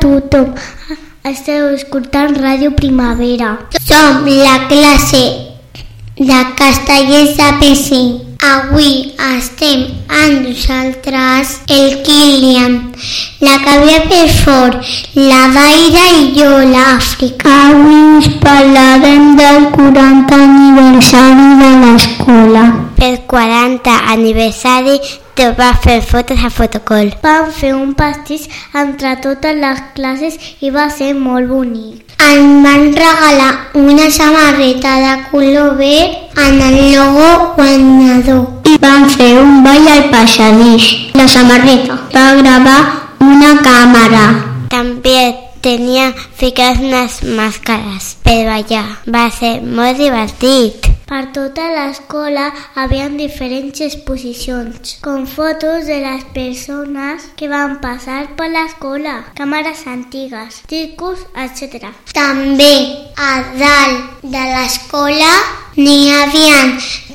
tothom. Esteu escoltant Ràdio Primavera. Som la classe de castellers de P5. Avui estem amb nosaltres el Kilian, la Cabia Perfort, la Daira i jo, l'Àfrica. Avui us parlarem del 40 aniversari. Pel 40 aniversari te va fer fotos a fotocol. Vam fer un pastís entre totes les classes i va ser molt bonic. Em van regalar una samarreta de color verd amb el logo guanyador. I vam fer un ball al passadís. La samarreta Va gravar una càmera. també tenia ficades unes màscares per ballar. Va ser molt divertit. Per tota l'escola havien diferents exposicions, com fotos de les persones que van passar per l'escola, càmeres antigues, discos, etc. També a dalt de l'escola n'hi havia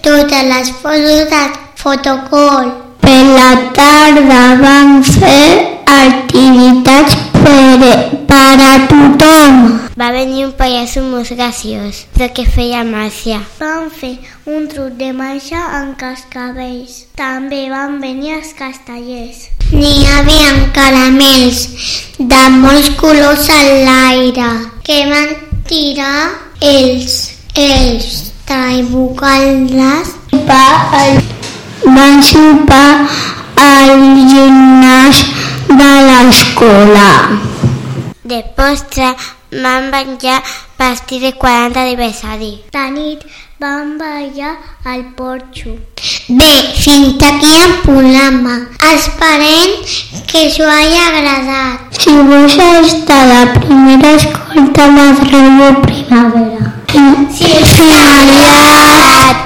totes les fotos de fotocol. Per la tarda van fer pallasso molt graciós, però que feia màgia. Van fer un truc de màgia amb cascabells. També van venir els castellers. N'hi havia caramels de molts colors a l'aire que van tirar els, els traibucaldes Va al, van sopar al gimnàs de l'escola. De postre van menjar pastís de 40 aniversari. De nit van ballar al porxo. Bé, fins aquí el programa. Esperem que us hagi agradat. Si vols estar la primera, escolta la ràdio primavera. Sí, finalitat.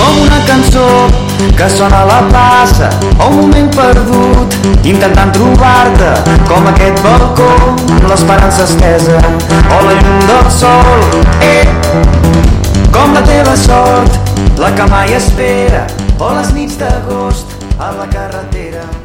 Com una cançó que sona a la plaça o intentant trobar-te com aquest balcó amb l'esperança estesa o la llum del sol. Eh, com la teva sort la que mai espera o les nits d'agost a la carretera